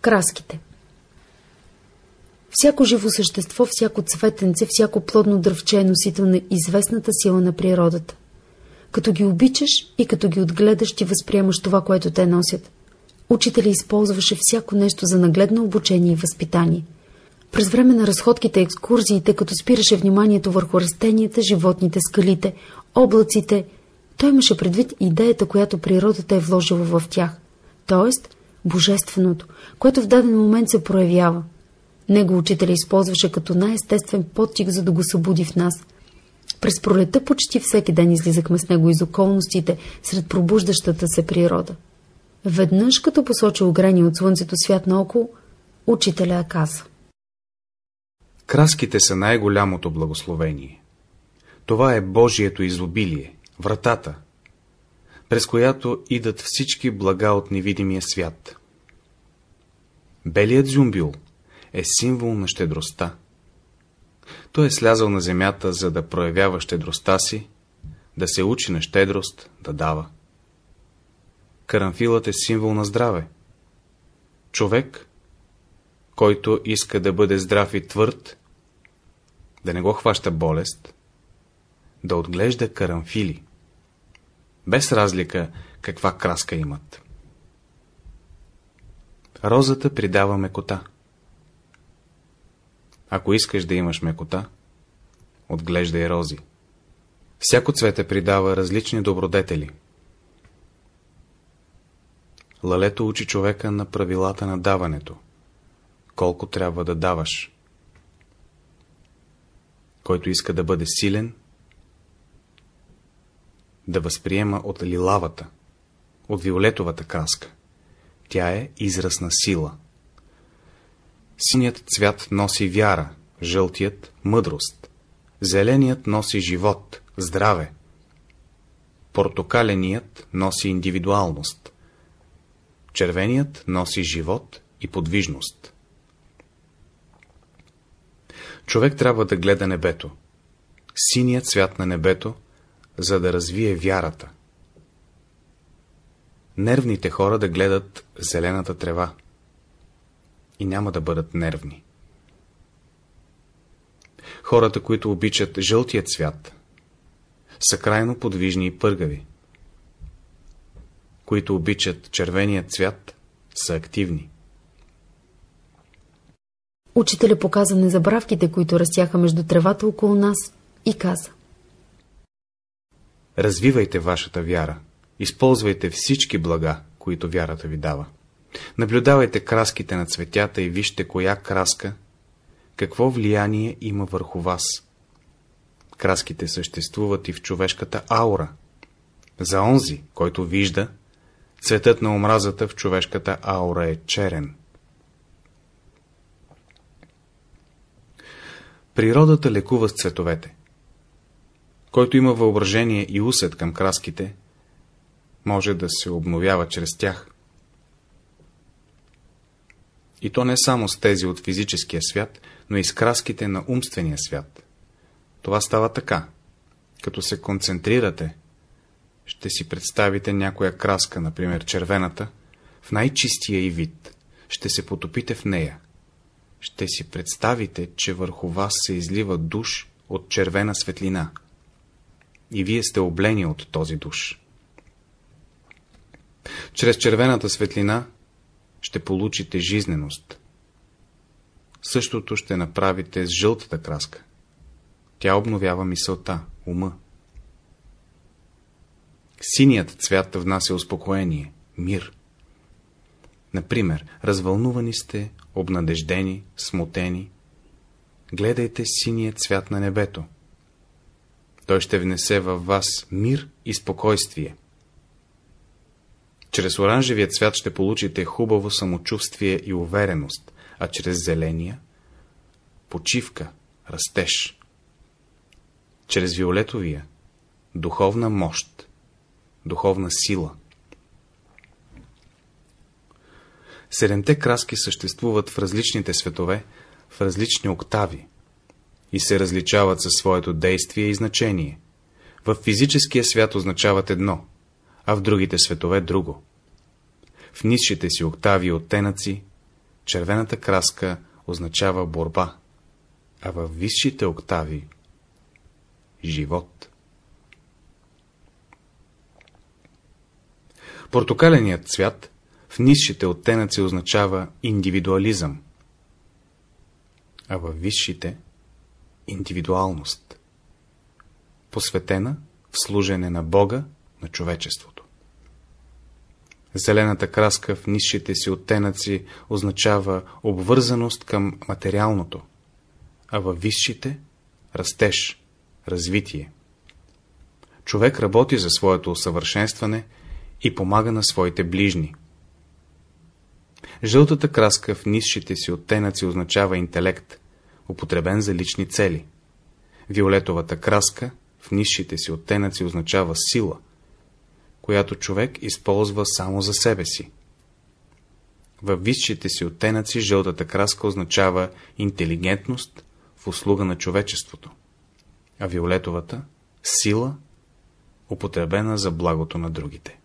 Краските Всяко живо същество, всяко цветенце, всяко плодно дръвче е носител на известната сила на природата. Като ги обичаш и като ги отгледаш, ти възприемаш това, което те носят. Учителя използваше всяко нещо за нагледно обучение и възпитание. През време на разходките и екскурзиите, като спираше вниманието върху растенията, животните, скалите, облаците, той имаше предвид идеята, която природата е вложила в тях, т.е. божественото, което в даден момент се проявява. Него учителя използваше като най-естествен подтик, за да го събуди в нас. През пролета почти всеки ден излизахме с него из околностите, сред пробуждащата се природа. Веднъж, като посочи огрени от слънцето свят наоколо, учителя каза. Краските са най-голямото благословение. Това е Божието изобилие, вратата, през която идат всички блага от невидимия свят. Белият зюмбюл е символ на щедростта. Той е слязал на земята, за да проявява щедростта си, да се учи на щедрост, да дава. Карамфилът е символ на здраве. Човек, който иска да бъде здрав и твърд, да не го хваща болест, да отглежда карамфили, без разлика каква краска имат. Розата придава мекота. Ако искаш да имаш мекота, отглеждай рози. Всяко цвете придава различни добродетели. Лалето учи човека на правилата на даването. Колко трябва да даваш. Който иска да бъде силен, да възприема от лилавата, от виолетовата краска. Тя е израз на сила. Синият цвят носи вяра, жълтият – мъдрост, зеленият носи живот, здраве, портокаленият носи индивидуалност, червеният носи живот и подвижност. Човек трябва да гледа небето, синият цвят на небето, за да развие вярата. Нервните хора да гледат зелената трева и няма да бъдат нервни. Хората, които обичат жълтия цвят, са крайно подвижни и пъргави. Които обичат червения цвят, са активни. Учителя показа незабравките, които растяха между тревата около нас и каза. Развивайте вашата вяра. Използвайте всички блага, които вярата ви дава. Наблюдавайте краските на цветята и вижте коя краска, какво влияние има върху вас. Краските съществуват и в човешката аура. За онзи, който вижда, цветът на омразата в човешката аура е черен. Природата лекува с цветовете. Който има въображение и усет към краските, може да се обновява чрез тях. И то не само с тези от физическия свят, но и с краските на умствения свят. Това става така. Като се концентрирате, ще си представите някоя краска, например червената, в най-чистия и вид. Ще се потопите в нея. Ще си представите, че върху вас се излива душ от червена светлина. И вие сте облени от този душ. Чрез червената светлина ще получите жизненост. Същото ще направите с жълтата краска. Тя обновява мисълта, ума. Синият цвят внася успокоение, мир. Например, развълнувани сте, обнадеждени, смутени. Гледайте синия цвят на небето. Той ще внесе във вас мир и спокойствие. Чрез оранжевия цвят ще получите хубаво самочувствие и увереност, а чрез зеления – почивка, растеж. Чрез виолетовия – духовна мощ, духовна сила. Седемте краски съществуват в различните светове, в различни октави и се различават със своето действие и значение. В физическия свят означават едно – а в другите светове друго. В нисшите си октави оттенъци червената краска означава борба, а във висшите октави – живот. Портокаленият цвят в низшите оттенъци означава индивидуализъм, а във висшите – индивидуалност, посветена в служене на Бога, на човечеството. Зелената краска в низшите си оттенъци означава обвързаност към материалното, а във висшите – растеж, развитие. Човек работи за своето усъвършенстване и помага на своите ближни. Жълтата краска в низшите си оттенъци означава интелект, употребен за лични цели. Виолетовата краска в низшите си оттенъци означава сила, която човек използва само за себе си. Във висшите си оттенъци жълтата краска означава интелигентност в услуга на човечеството, а виолетовата – сила, употребена за благото на другите.